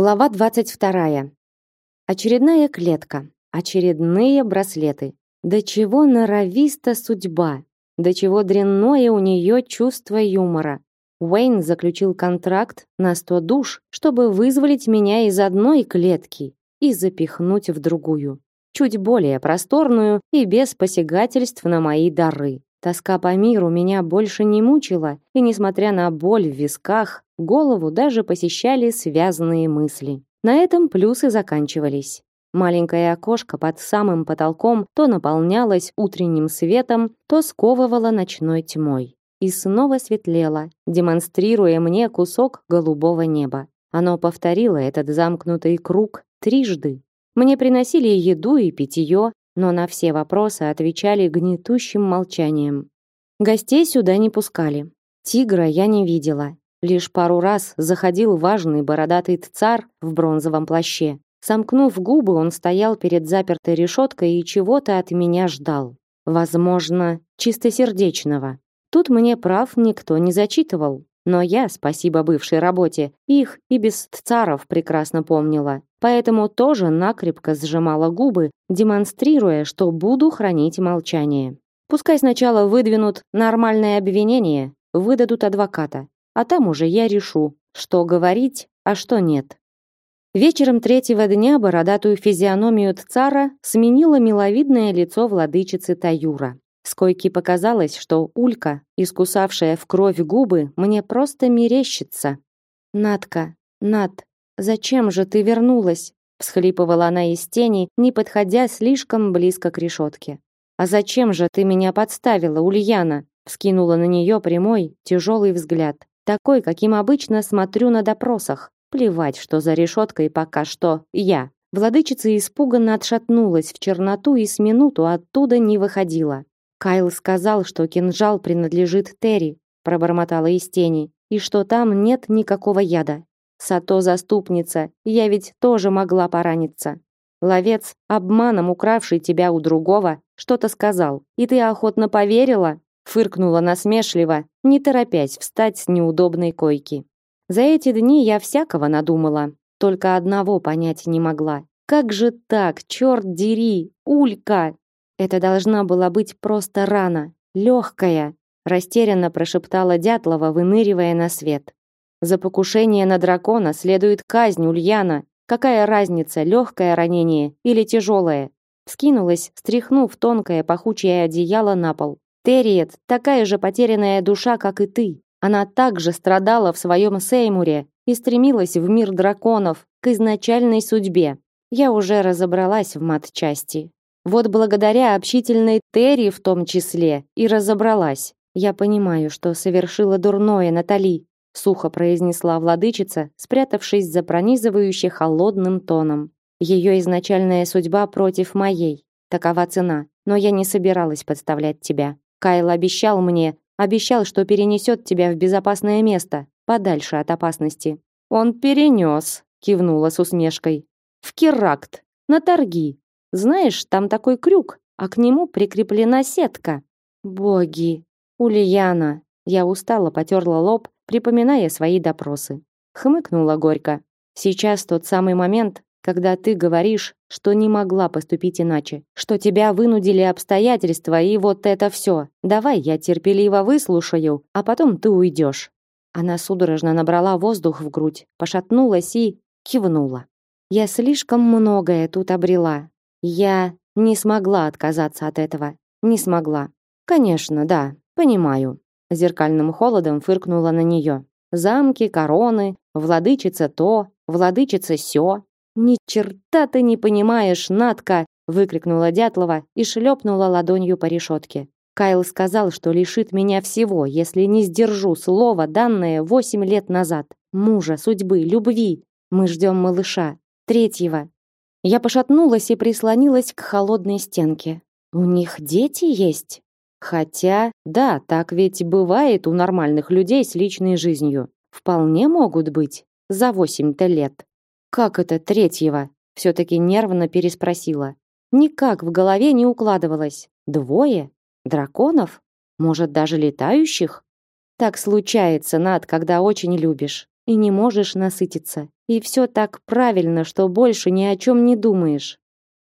Глава 22. Очередная клетка, очередные браслеты. До чего норовиста судьба, до чего дрянное у нее чувство юмора. Уэйн заключил контракт на 100 душ, чтобы вызволить меня из одной клетки и запихнуть в другую, чуть более просторную и без посягательств на мои дары. Тоска по миру меня больше не мучила, и несмотря на боль в висках, голову даже посещали связанные мысли. На этом плюсы заканчивались. Маленькое окошко под самым потолком то наполнялось утренним светом, то сковывало ночной тьмой. И снова светлело, демонстрируя мне кусок голубого неба. Оно повторило этот замкнутый круг трижды. Мне приносили еду и питье, но на все вопросы отвечали гнетущим молчанием. Гостей сюда не пускали. Тигра я не видела. Лишь пару раз заходил важный бородатый цар в бронзовом плаще. Сомкнув губы, он стоял перед запертой решеткой и чего-то от меня ждал. Возможно, чистосердечного. Тут мне прав никто не зачитывал. Но я, спасибо бывшей работе, их и без царов прекрасно помнила. Поэтому тоже накрепко сжимала губы, демонстрируя, что буду хранить молчание. Пускай сначала выдвинут нормальное обвинение, выдадут адвоката, а там уже я решу, что говорить, а что нет. Вечером третьего дня бородатую физиономию цара сменило миловидное лицо владычицы Таюра. С койки показалось, что Улька, искусавшая в кровь губы, мне просто мерещится. «Натка, Нат, зачем же ты вернулась?» всхлипывала она из тени, не подходя слишком близко к решетке. «А зачем же ты меня подставила, Ульяна?» вскинула на нее прямой, тяжелый взгляд, такой, каким обычно смотрю на допросах. Плевать, что за решеткой пока что я. Владычица испуганно отшатнулась в черноту и с минуту оттуда не выходила. Кайл сказал, что кинжал принадлежит Терри, пробормотала из тени, и что там нет никакого яда. Сато заступница, я ведь тоже могла пораниться. Ловец, обманом укравший тебя у другого, что-то сказал, и ты охотно поверила? Фыркнула насмешливо, не торопясь встать с неудобной койки. За эти дни я всякого надумала, только одного понять не могла. Как же так, черт дери, Улька, это должна была быть просто рана, легкая, растерянно прошептала Дятлова, выныривая на свет. За покушение на дракона следует казнь Ульяна. Какая разница, легкое ранение или тяжелое? Скинулась, стряхнув тонкое пахучее одеяло на пол. Терриет такая же потерянная душа, как и ты. Она также страдала в своем Сеймуре и стремилась в мир драконов, к изначальной судьбе. Я уже разобралась в матчасти. Вот благодаря общительной Терри в том числе и разобралась. Я понимаю, что совершила дурное, Натали, сухо произнесла владычица, спрятавшись за пронизывающе холодным тоном. Ее изначальная судьба против моей. Такова цена. Но я не собиралась подставлять тебя. Кайл обещал мне, обещал, что перенесет тебя в безопасное место, подальше от опасности. Он перенес, кивнула с усмешкой. В Керакт, на торги, знаешь, там такой крюк, а к нему прикреплена сетка. Боги, Ульяна. Я устало потерла лоб, припоминая свои допросы. Хмыкнула горько. Сейчас тот самый момент, когда ты говоришь, что не могла поступить иначе, что тебя вынудили обстоятельства и вот это все. Давай я терпеливо выслушаю, а потом ты уйдешь. Она судорожно набрала воздух в грудь, пошатнулась и кивнула. Я слишком многое тут обрела, я не смогла отказаться от этого. Не смогла. Конечно, да, понимаю. Зеркальным холодом фыркнула на нее. Замки, короны, владычица то, владычица сё. Ни черта ты не понимаешь, Натка, выкрикнула Дятлова и шлепнула ладонью по решетке. Кайл сказал, что лишит меня всего, если не сдержу слова, данное восемь лет назад. Мужа, судьбы, любви. Мы ждем малыша, третьего, я пошатнулась и прислонилась к холодной стенке. У них дети есть? Хотя, да, так ведь бывает у нормальных людей с личной жизнью. Вполне могут быть. За восемь-то лет. Как это третьего? Все-таки нервно переспросила. Никак в голове не укладывалось. Двое? Драконов? Может, даже летающих? Так случается, Над, когда очень любишь и не можешь насытиться. И все так правильно, что больше ни о чем не думаешь.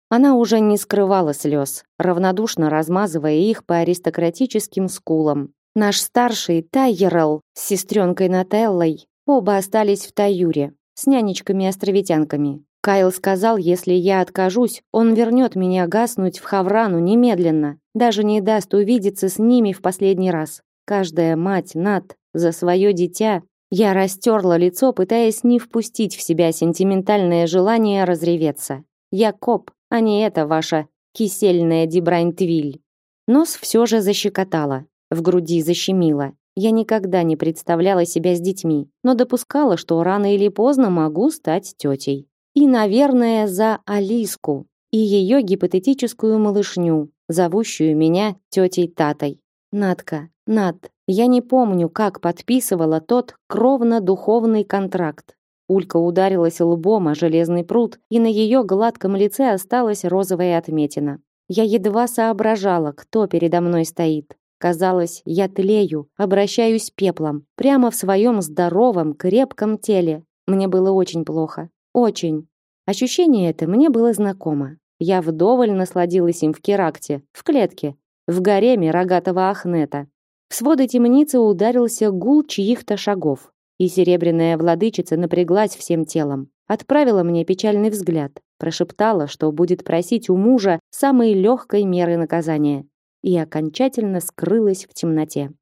Она уже не скрывала слез, равнодушно размазывая их по аристократическим скулам. Наш старший Тайерел с сестренкой Нателлой оба остались в Таюре с нянечками-островитянками. Кайл сказал, если я откажусь, он вернет меня гаснуть в Хаврану немедленно, даже не даст увидеться с ними в последний раз. Каждая мать, Нат, за свое дитя. Я растерла лицо, пытаясь не впустить в себя сентиментальное желание разреветься. Я коп, а не это ваша кисельная Дибрайнтвиль. Нос все же защекотало, в груди защемило. Я никогда не представляла себя с детьми, но допускала, что рано или поздно могу стать тетей. И, наверное, за Алиску и ее гипотетическую малышню, зовущую меня тетей Татой. Надка, Над, я не помню, как подписывала тот кровно-духовный контракт. Улька ударилась лбом о железный пруд, и на ее гладком лице осталась розовая отметина. Я едва соображала, кто передо мной стоит. Казалось, я тлею, обращаюсь пеплом, прямо в своем здоровом, крепком теле. Мне было очень плохо. Очень. Ощущение это мне было знакомо. Я вдоволь насладилась им в Керакте, в клетке, в гареме рогатого Ахнета. В своды темницы ударился гул чьих-то шагов, и серебряная владычица напряглась всем телом. Отправила мне печальный взгляд, прошептала, что будет просить у мужа самой легкой меры наказания, и окончательно скрылась в темноте.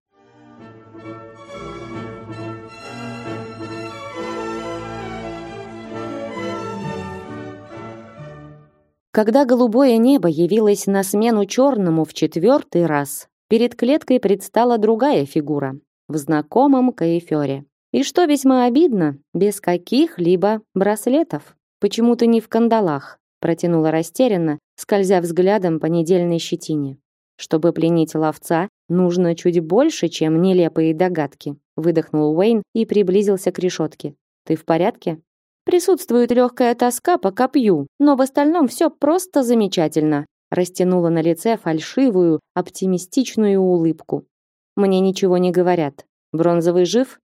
Когда голубое небо явилось на смену черному в четвертый раз, перед клеткой предстала другая фигура в знакомом каефере. И что весьма обидно, без каких-либо браслетов. Почему-то не в кандалах, протянула растерянно, скользя взглядом по недельной щетине. Чтобы пленить ловца, нужно чуть больше, чем нелепые догадки, выдохнул Уэйн и приблизился к решетке. Ты в порядке? Присутствует легкая тоска по копью, но в остальном все просто замечательно. Растянула на лице фальшивую, оптимистичную улыбку. Мне ничего не говорят. Бронзовый жив?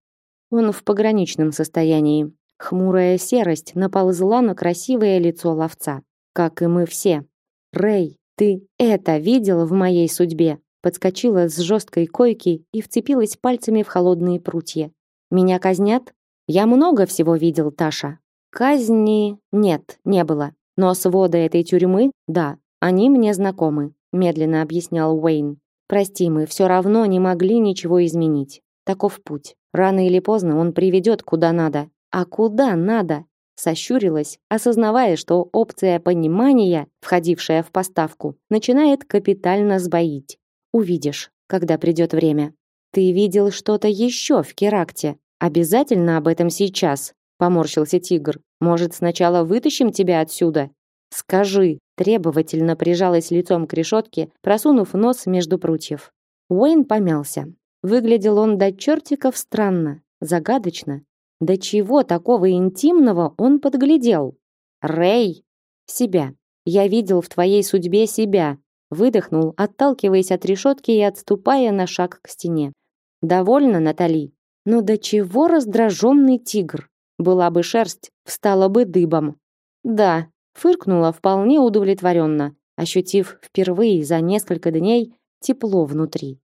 Он в пограничном состоянии. Хмурая серость наползла на красивое лицо ловца. Как и мы все. Рэй, ты это видел в моей судьбе? Подскочила с жесткой койки и вцепилась пальцами в холодные прутья. Меня казнят? Я много всего видел, Таша. Казни нет, не было. Но своды этой тюрьмы, да, они мне знакомы, медленно объяснял Уэйн. Прости, мы все равно не могли ничего изменить. Таков путь. Рано или поздно он приведет куда надо. А куда надо? Сощурилась, осознавая, что опция понимания, входившая в поставку, начинает капитально сбоить. Увидишь, когда придет время. Ты видел что-то еще в Керакте? Обязательно об этом сейчас, поморщился тигр. Может, сначала вытащим тебя отсюда? Скажи, требовательно прижалась лицом к решетке, просунув нос между прутьев. Уэйн помялся. Выглядел он до чертиков странно, загадочно. До чего такого интимного он подглядел? Рэй, себя. Я видел в твоей судьбе себя. Выдохнул, отталкиваясь от решетки и отступая на шаг к стене. Довольно, Натали. Но до чего раздраженный тигр? Была бы шерсть, встала бы дыбом. Да, фыркнула вполне удовлетворенно, ощутив впервые за несколько дней тепло внутри.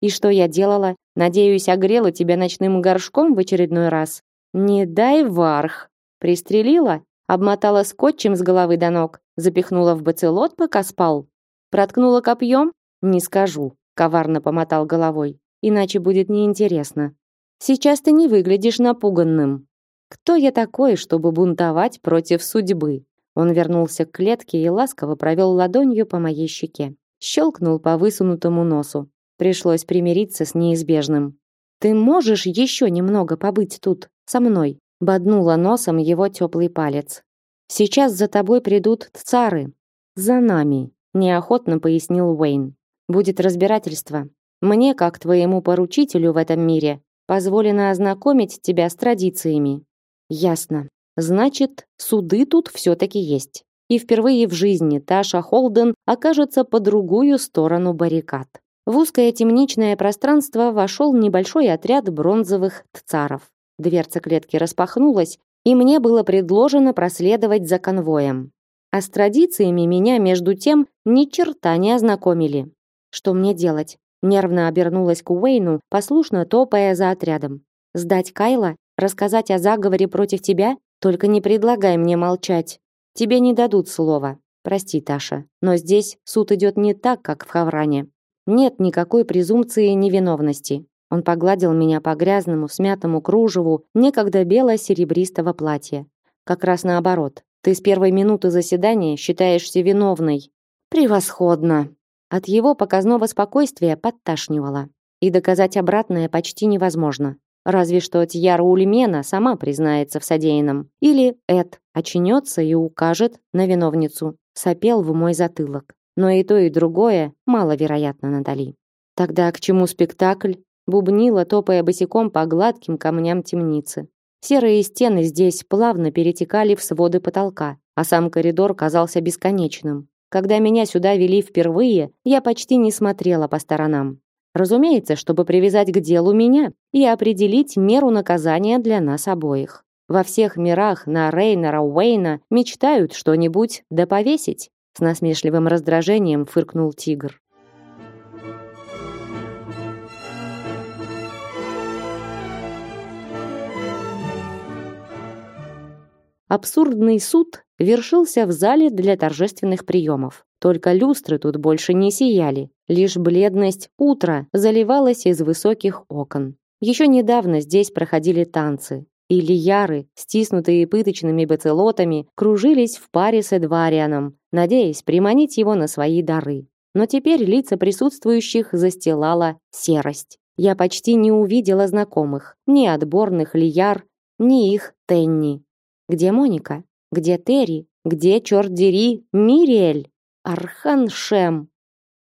И что я делала? Надеюсь, огрела тебя ночным горшком в очередной раз. Не дай варх. Пристрелила, обмотала скотчем с головы до ног, запихнула в бацелот, пока спал. Проткнула копьем? Не скажу, коварно помотал головой. Иначе будет неинтересно. Сейчас ты не выглядишь напуганным. Кто я такой, чтобы бунтовать против судьбы? Он вернулся к клетке и ласково провел ладонью по моей щеке. Щелкнул по высунутому носу. Пришлось примириться с неизбежным. Ты можешь еще немного побыть тут со мной? Боднула носом его теплый палец. Сейчас за тобой придут цары. За нами, неохотно пояснил Уэйн. Будет разбирательство. Мне, как твоему поручителю в этом мире, позволено ознакомить тебя с традициями. Ясно. Значит, суды тут все-таки есть. И впервые в жизни Таша Холден окажется по другую сторону баррикад. В узкое темничное пространство вошел небольшой отряд бронзовых тцаров. Дверца клетки распахнулась, и мне было предложено проследовать за конвоем. А с традициями меня, между тем, ни черта не ознакомили. Что мне делать? Нервно обернулась к Уэйну, послушно топая за отрядом. Сдать Кайла? Рассказать о заговоре против тебя? Только не предлагай мне молчать. Тебе не дадут слова. Прости, Таша, но здесь суд идет не так, как в Хавране. Нет никакой презумпции невиновности. Он погладил меня по грязному, смятому кружеву некогда бело-серебристого платья. Как раз наоборот. Ты с первой минуты заседания считаешься виновной. Превосходно. От его показного спокойствия подташнивало. И доказать обратное почти невозможно. Разве что Тьяра Ульмена сама признается в содеянном. Или Эд очнется и укажет на виновницу. Сопел в мой затылок. Но и то, и другое маловероятно, Натали. Тогда к чему спектакль? Бубнила, топая босиком по гладким камням темницы. Серые стены здесь плавно перетекали в своды потолка, а сам коридор казался бесконечным. Когда меня сюда вели впервые, я почти не смотрела по сторонам. Разумеется, чтобы привязать к делу меня и определить меру наказания для нас обоих. Во всех мирах на Рейнера Уэйна мечтают что-нибудь да. С насмешливым раздражением фыркнул тигр. Абсурдный суд вершился в зале для торжественных приемов. Только люстры тут больше не сияли, лишь бледность утра заливалась из высоких окон. Еще недавно здесь проходили танцы, и лияры, стиснутые пыточными бацелотами, кружились в паре с Эдварианом, надеясь приманить его на свои дары. Но теперь лица присутствующих застилала серость. Я почти не увидела знакомых, ни отборных лияр, ни их Тенни. Где Моника? Где Терри? Где, черт дери, Мириэль? Архан Шем?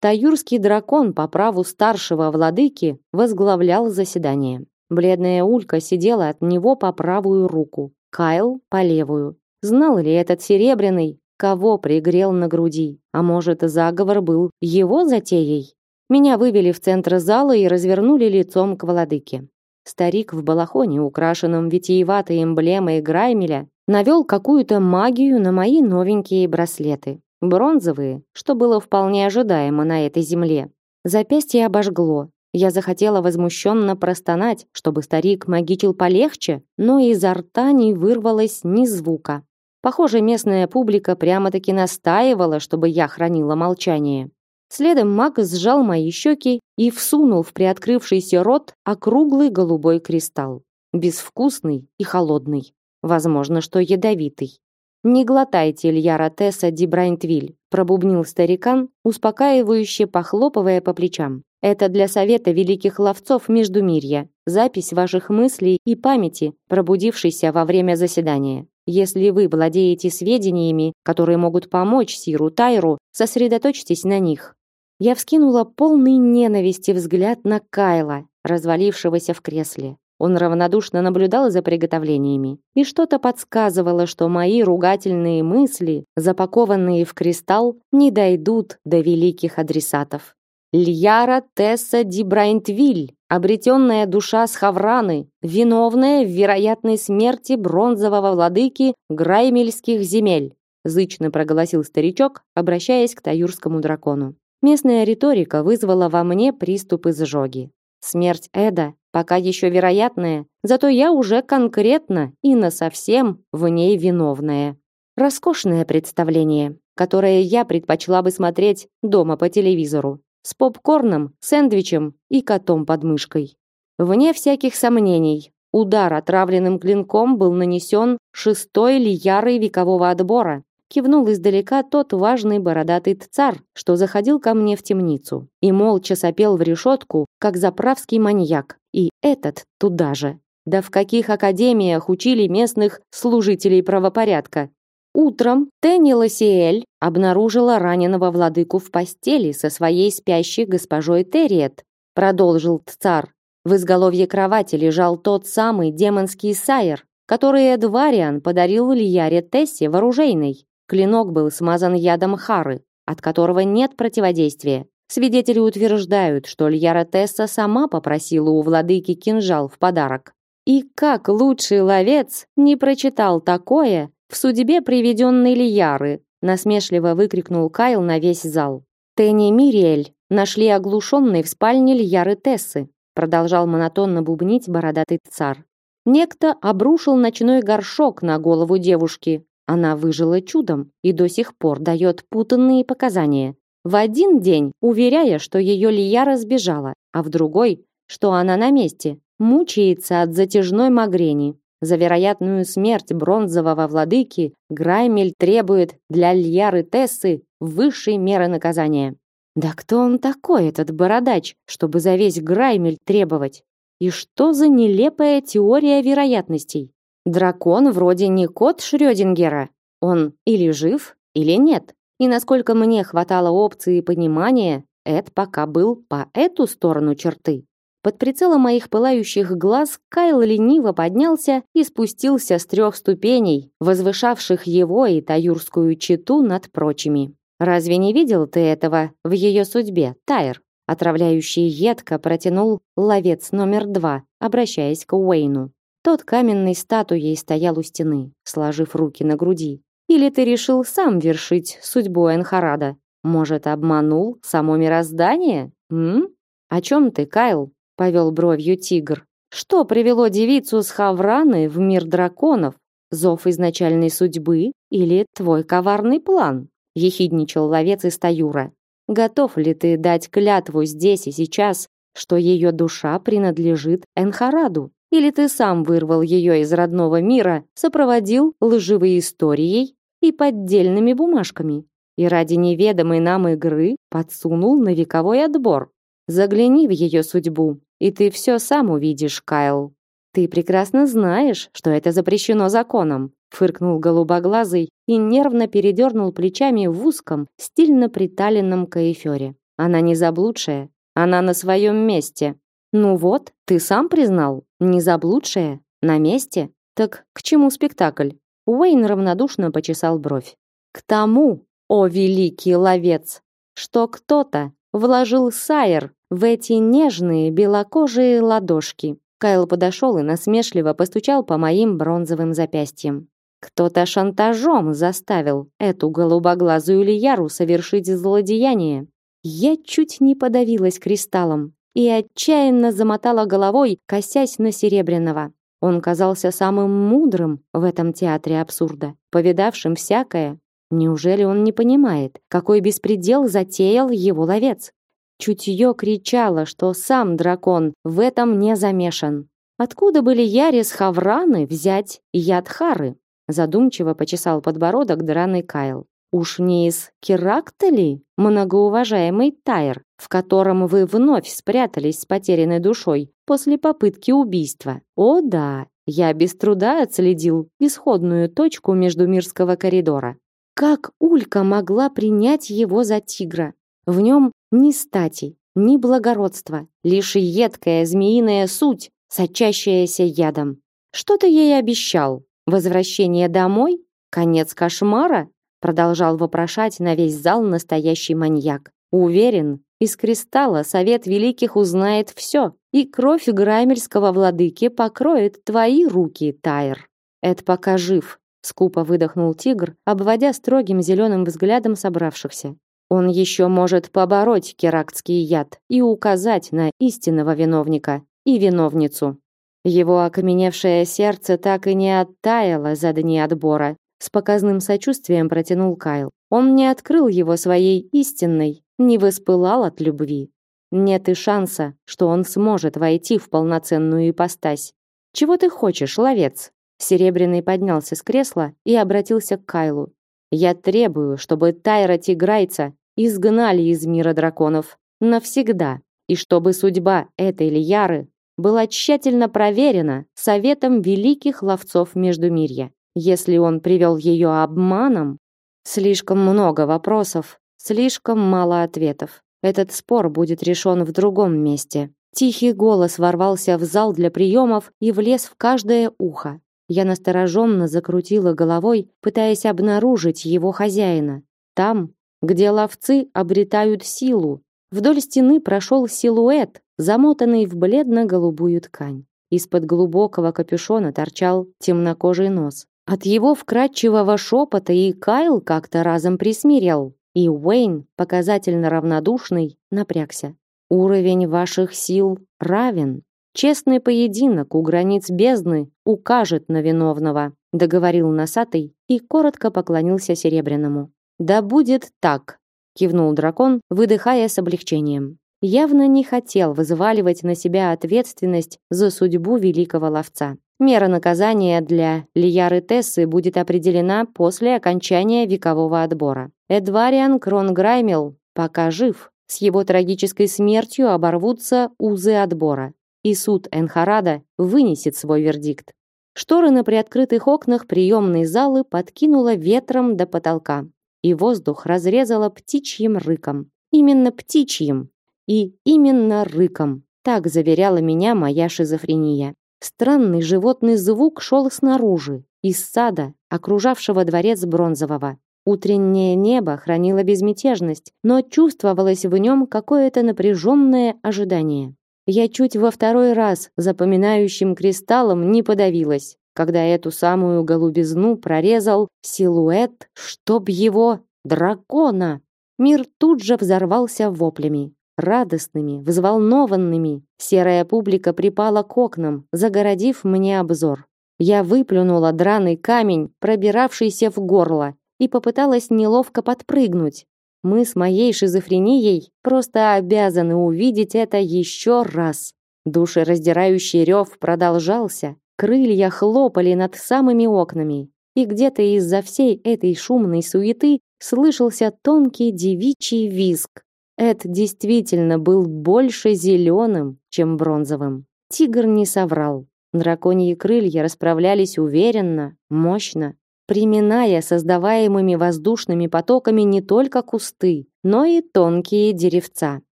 Таюрский дракон по праву старшего владыки возглавлял заседание. Бледная Улька сидела от него по правую руку, Кайл по левую. Знал ли этот серебряный, кого пригрел на груди? А может, заговор был его затеей? Меня вывели в центр зала и развернули лицом к владыке. Старик в балахоне, украшенном витиеватой эмблемой Граймеля, навел какую-то магию на мои новенькие браслеты. Бронзовые, что было вполне ожидаемо на этой земле. Запястье обожгло. Я захотела возмущенно простонать, чтобы старик магичил полегче, но изо рта не вырвалось ни звука. Похоже, местная публика прямо-таки настаивала, чтобы я хранила молчание. Следом маг сжал мои щеки и всунул в приоткрывшийся рот округлый голубой кристалл. Безвкусный и холодный. Возможно, что ядовитый. «Не глотайте, Илья Ротесса Ди Брайнтвиль», пробубнил старикан, успокаивающе похлопывая по плечам. «Это для совета великих ловцов Междумирья. Запись ваших мыслей и памяти, пробудившейся во время заседания. Если вы владеете сведениями, которые могут помочь Сиру Тайру, сосредоточьтесь на них. Я вскинула полный ненависти взгляд на Кайла, развалившегося в кресле. Он равнодушно наблюдал за приготовлениями, и что-то подсказывало, что мои ругательные мысли, запакованные в кристалл, не дойдут до великих адресатов. Льяра Тесса Ди Брайнтвиль, обретенная душа с Хавраны, виновная в вероятной смерти бронзового владыки Граймельских земель, зычно проголосил старичок, обращаясь к таюрскому дракону. Местная риторика вызвала во мне приступ изжоги. Смерть Эда пока еще вероятная, зато я уже конкретно и насовсем в ней виновная. Роскошное представление, которое я предпочла бы смотреть дома по телевизору, с попкорном, сэндвичем и котом под мышкой. Вне всяких сомнений, удар отравленным клинком был нанесен шестой лиярой векового отбора, кивнул издалека тот важный бородатый цар, что заходил ко мне в темницу, и молча сопел в решетку, как заправский маньяк, и этот туда же. Да в каких академиях учили местных служителей правопорядка? Утром Тенни Лосиэль обнаружила раненого владыку в постели со своей спящей госпожой Терриет, продолжил цар. В изголовье кровати лежал тот самый демонский сайер, который Эдвариан подарил Лияре Тессе в. Клинок был смазан ядом Хары, от которого нет противодействия. Свидетели утверждают, что Льяра Тесса сама попросила у владыки кинжал в подарок. И как лучший ловец не прочитал такое в судьбе приведенной Лияры, насмешливо выкрикнул Кайл на весь зал. Тенни Мириэль нашли оглушенной в спальне Льяры Тессы, продолжал монотонно бубнить бородатый цар. Некто обрушил ночной горшок на голову девушки. Она выжила чудом и до сих пор дает путанные показания. В один день, уверяя, что ее Лияра сбежала, а в другой, что она на месте, мучается от затяжной магрени. За вероятную смерть бронзового владыки Граймель требует для Льяры Тессы высшей меры наказания. Да кто он такой, этот бородач, чтобы за весь Граймель требовать? И что за нелепая теория вероятностей? Дракон вроде не кот Шрёдингера. Он или жив, или нет. И насколько мне хватало опции и понимания, Эд пока был по эту сторону черты. Под прицелом моих пылающих глаз Кайл лениво поднялся и спустился с трех ступеней, возвышавших его и таюрскую читу над прочими. Разве не видел ты этого в ее судьбе, Тайр? Отравляющий едко протянул ловец номер два, обращаясь к Уэйну. Тот каменной статуей стоял у стены, сложив руки на груди. Или ты решил сам вершить судьбу Энхарада? Может, обманул само мироздание? М? О чем ты, Кайл? повел бровью тигр. Что привело девицу с Хавраны в мир драконов? Зов изначальной судьбы или твой коварный план? Ехидничал ловец из Таюра. Готов ли ты дать клятву здесь и сейчас, что ее душа принадлежит Энхараду? Или ты сам вырвал ее из родного мира, сопроводил лживой историей и поддельными бумажками? И ради неведомой нам игры подсунул на вековой отбор. Загляни в ее судьбу, и ты все сам увидишь, Кайл. Ты прекрасно знаешь, что это запрещено законом, фыркнул голубоглазый и нервно передернул плечами в узком, стильно приталенном каефёре. Она не заблудшая, она на своем месте. Ну вот, ты сам признал, не заблудшая, на месте. Так к чему спектакль? Уэйн равнодушно почесал бровь. К тому, о великий ловец, что кто-то вложил сайер в эти нежные белокожие ладошки. Кайл подошел и насмешливо постучал по моим бронзовым запястьям. Кто-то шантажом заставил эту голубоглазую Лияру совершить злодеяние. Я чуть не подавилась кристаллом и отчаянно замотала головой, косясь на Серебряного. Он казался самым мудрым в этом театре абсурда, повидавшим всякое. Неужели он не понимает, какой беспредел затеял его ловец? Чутье кричало, что сам дракон в этом не замешан. Откуда были Ярис Хавраны взять Ядхары? Задумчиво почесал подбородок драный Кайл. Уж не из Керакта ли, многоуважаемый Тайр, в котором вы вновь спрятались с потерянной душой после попытки убийства? О да, я без труда отследил исходную точку между мирского коридора. Как Улька могла принять его за тигра? В нем ни стати, ни благородства, лишь едкая змеиная суть, сочащаяся ядом. Что ты ей обещал? Возвращение домой? Конец кошмара? Продолжал вопрошать на весь зал настоящий маньяк. Уверен, из кристалла Совет Великих узнает все, и кровь Граймельского владыки покроет твои руки, Тайр. Это пока жив, скупо выдохнул тигр, обводя строгим зеленым взглядом собравшихся. Он еще может побороть керактский яд и указать на истинного виновника и виновницу. Его окаменевшее сердце так и не оттаяло за дни отбора. С показным сочувствием протянул Кайл. Он не открыл его своей истинной, не воспылал от любви. Нет и шанса, что он сможет войти в полноценную ипостась. Чего ты хочешь, ловец? Серебряный поднялся с кресла и обратился к Кайлу. Я требую, чтобы Тайра Тиграйца изгнали из мира драконов навсегда, и чтобы судьба этой Лияры была тщательно проверена советом великих ловцов Междумирья. Если он привел ее обманом, слишком много вопросов, слишком мало ответов. Этот спор будет решен в другом месте. Тихий голос ворвался в зал для приемов и влез в каждое ухо. Я настороженно закрутила головой, пытаясь обнаружить его хозяина. Там, где ловцы обретают силу. Вдоль стены прошел силуэт, замотанный в бледно-голубую ткань. Из-под глубокого капюшона торчал темнокожий нос. От его вкрадчивого шепота и Кайл как-то разом присмирел, и Уэйн, показательно равнодушный, напрягся. Уровень ваших сил равен. Честный поединок у границ бездны укажет на виновного, договорил носатый и коротко поклонился серебряному. Да будет так, кивнул дракон, выдыхая с облегчением. Явно не хотел взваливать на себя ответственность за судьбу великого ловца. Мера наказания для Лияры Тессы будет определена после окончания векового отбора. Эдвариан Кронграймел пока жив. С его трагической смертью оборвутся узы отбора, и суд Энхарада вынесет свой вердикт. Шторы на приоткрытых окнах приемной залы подкинуло ветром до потолка, и воздух разрезало птичьим рыком. Именно птичьим и именно рыком. Так заверяла меня моя шизофрения. Странный животный звук шел снаружи, из сада, окружавшего дворец Бронзового. Утреннее небо хранило безмятежность, но чувствовалось в нем какое-то напряженное ожидание. Я чуть во второй раз запоминающим кристаллом не подавилась, когда эту самую голубизну прорезал силуэт, чтоб его, дракона. Мир тут же взорвался воплями радостными, взволнованными. Серая публика припала к окнам, загородив мне обзор. Я выплюнула драный камень, пробиравшийся в горло, и попыталась неловко подпрыгнуть. Мы с моей шизофренией просто обязаны увидеть это еще раз. Душераздирающий рев продолжался, крылья хлопали над самыми окнами, и где-то из-за всей этой шумной суеты слышался тонкий девичий визг. Эд действительно был больше зеленым, чем бронзовым. Тигр не соврал. Драконьи крылья расправлялись уверенно, мощно, приминая создаваемыми воздушными потоками не только кусты, но и тонкие деревца.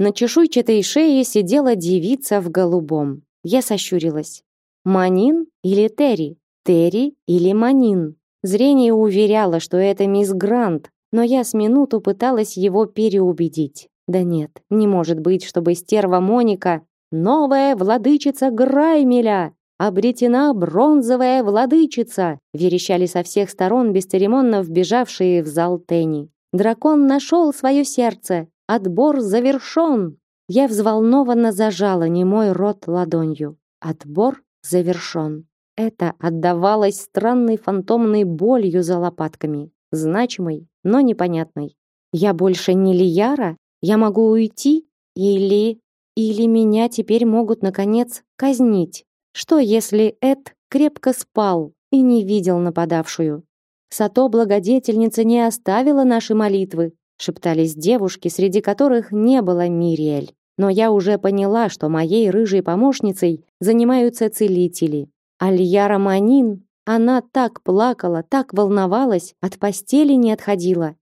На чешуйчатой шее сидела девица в голубом. Я сощурилась. Манин или Терри? Терри или Манин? Зрение уверяло, что это мисс Грант, но я с минуту пыталась его переубедить. Да нет, не может быть, чтобы стерва Моника, новая владычица Граймеля, обретена бронзовая владычица, верещали со всех сторон бесцеремонно вбежавшие в зал Тени. Дракон нашел свое сердце, отбор завершен. Я взволнованно зажала немой рот ладонью. Отбор завершен. Это отдавалось странной фантомной болью за лопатками, значимой, но непонятной. Я больше не Лияра, я могу уйти или или меня теперь могут наконец казнить. Что если Эд крепко спал и не видел нападавшую? Сато благодетельница не оставила наши молитвы, шептались девушки, среди которых не было Мириэль. Но я уже поняла, что моей рыжей помощницей занимаются целители. Альяра Манин, она так плакала, так волновалась, от постели не отходила.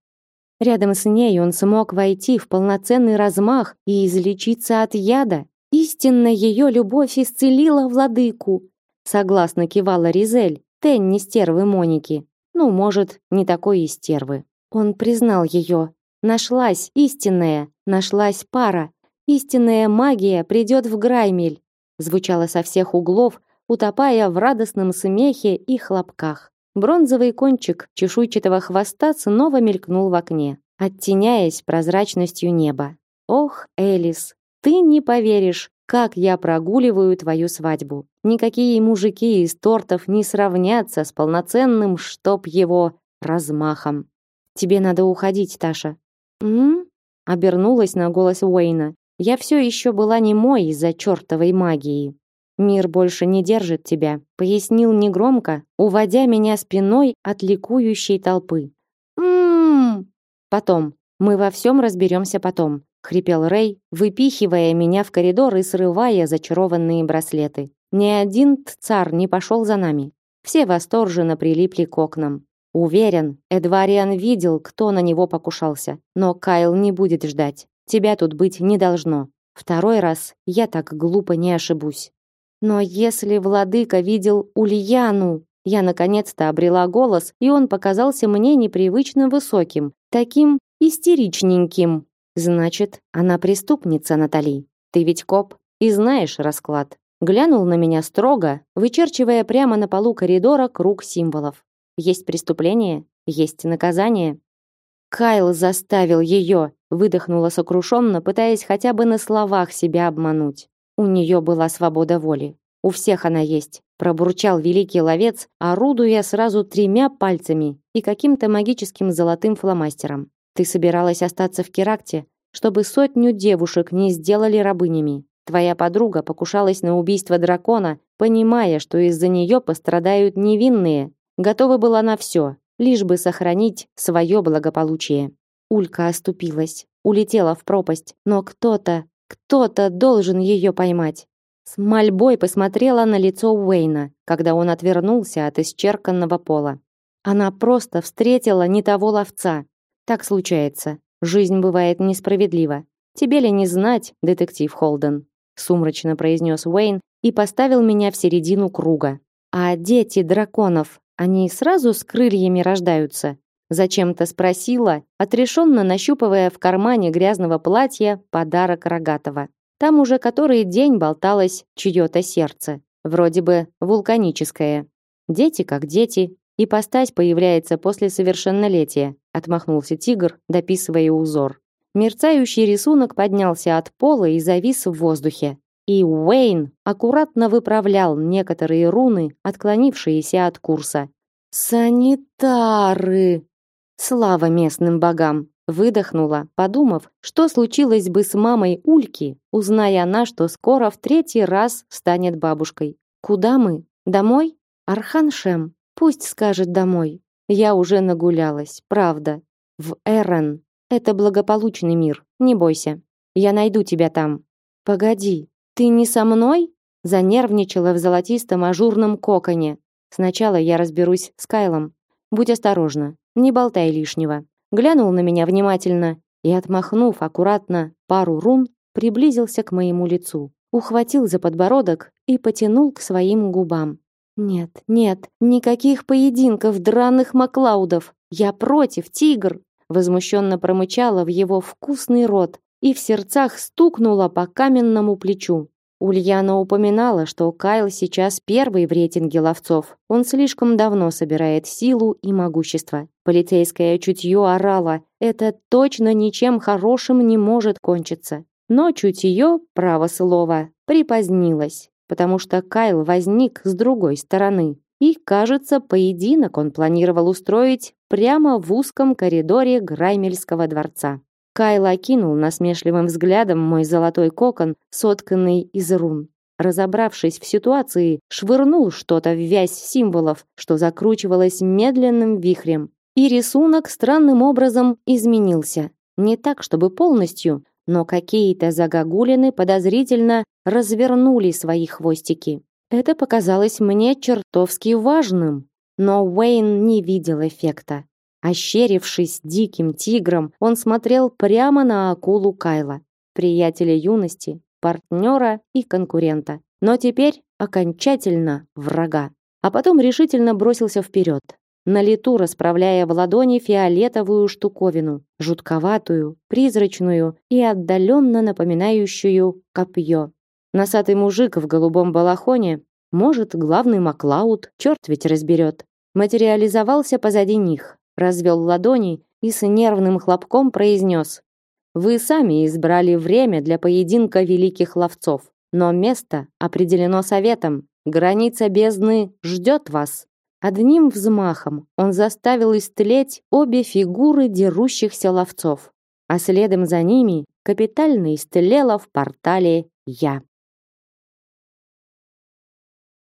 Рядом с ней он смог войти в полноценный размах и излечиться от яда. Истинно ее любовь исцелила владыку. Согласно кивала Ризель, Тенни стервы Моники. Ну, может, не такой и стервы. Он признал ее. Нашлась истинная, нашлась пара. Истинная магия придет в Граймель. Звучало со всех углов, утопая в радостном смехе и хлопках. Бронзовый кончик чешуйчатого хвоста снова мелькнул в окне, оттеняясь прозрачностью неба. Ох, Элис, ты не поверишь, как я прогуливаю твою свадьбу. Никакие мужики из тортов не сравнятся с полноценным, чтоб его, размахом. Тебе надо уходить, Таша. М? Обернулась на голос Уэйна. Я все еще была немой из-за чертовой магии. Мир больше не держит тебя, пояснил негромко, уводя меня спиной от ликующей толпы. Мм. Потом. Мы во всем разберемся потом, хрипел Рей, выпихивая меня в коридор и срывая зачарованные браслеты. Ни один цар не пошел за нами. Все восторженно прилипли к окнам. Уверен, Эдвариан видел, кто на него покушался, но Кайл не будет ждать. Тебя тут быть не должно. Второй раз я так глупо не ошибусь. Но если владыка видел Ульяну, я наконец-то обрела голос, и он показался мне непривычно высоким, таким истеричненьким. Значит, она преступница, Натали. Ты ведь коп и знаешь расклад. глянул на меня строго, вычерчивая прямо на полу коридора круг символов. Есть преступление, есть наказание. Кайл заставил ее, выдохнула сокрушенно, пытаясь хотя бы на словах себя обмануть. У нее была свобода воли. У всех она есть, пробурчал великий ловец, орудуя сразу тремя пальцами и каким-то магическим золотым фломастером. Ты собиралась остаться в Керакте, чтобы сотню девушек не сделали рабынями. Твоя подруга покушалась на убийство дракона, понимая, что из-за нее пострадают невинные. Готова была на все, лишь бы сохранить свое благополучие. Улька оступилась, улетела в пропасть, но кто-то, кто-то должен ее поймать. С мольбой посмотрела на лицо Уэйна, когда он отвернулся от исчерканного пола. Она просто встретила не того ловца. Так случается. Жизнь бывает несправедлива. Тебе ли не знать, детектив Холден? сумрачно произнес Уэйн и поставил меня в середину круга. А дети драконов они сразу с крыльями рождаются? Зачем-то спросила, отрешенно нащупывая в кармане грязного платья подарок Рогатого. Там уже который день болталось чье-то сердце, вроде бы вулканическое. Дети как дети, и постать появляется после совершеннолетия, отмахнулся тигр, дописывая узор. Мерцающий рисунок поднялся от пола и завис в воздухе и Уэйн аккуратно выправлял некоторые руны, отклонившиеся от курса. Санитары. Слава местным богам. Выдохнула, подумав, что случилось бы с мамой Ульки, узная она, что скоро в третий раз станет бабушкой. Куда мы? Домой? Арханшем. Пусть скажет домой. Я уже нагулялась, правда. В Эрен. Это благополучный мир. Не бойся. Я найду тебя там. Погоди, ты не со мной? Занервничала в золотистом ажурном коконе. Сначала я разберусь с Кайлом. Будь осторожна, не болтай лишнего. Глянул на меня внимательно и, отмахнув аккуратно пару рун, приблизился к моему лицу, ухватил за подбородок и потянул к своим губам. Нет, нет, никаких поединков драных маклаудов. Я против, тигр, возмущенно промычала в его вкусный рот, и в сердцах стукнула по каменному плечу. Ульяна упоминала, что Кайл сейчас первый в рейтинге ловцов. Он слишком давно собирает силу и могущество. Полицейское чутье орало: "Это точно ничем хорошим не может кончиться". Но чутье, право слово, припозднилось, потому что Кайл возник с другой стороны. И, кажется, поединок он планировал устроить прямо в узком коридоре Граймельского дворца. Кайл окинул насмешливым взглядом мой золотой кокон, сотканный из рун. Разобравшись в ситуации, швырнул что-то в вязь символов, что закручивалось медленным вихрем. И рисунок странным образом изменился. Не так, чтобы полностью, но какие-то загогулины подозрительно развернули свои хвостики. Это показалось мне чертовски важным, но Уэйн не видел эффекта. Ощерившись диким тигром, он смотрел прямо на акулу Кайла, приятеля юности, партнера и конкурента, но теперь окончательно врага. А потом решительно бросился вперед, на лету расправляя в ладони фиолетовую штуковину, жутковатую, призрачную и отдаленно напоминающую копье. Носатый мужик в голубом балахоне, может, главный Маклауд, черт ведь разберет, материализовался позади них, развел ладони и с нервным хлопком произнес. «Вы сами избрали время для поединка великих ловцов, но место определено советом. Граница бездны ждет вас». Одним взмахом он заставил истлеть обе фигуры дерущихся ловцов, а следом за ними капитально истлела в портале я.